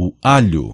o alho.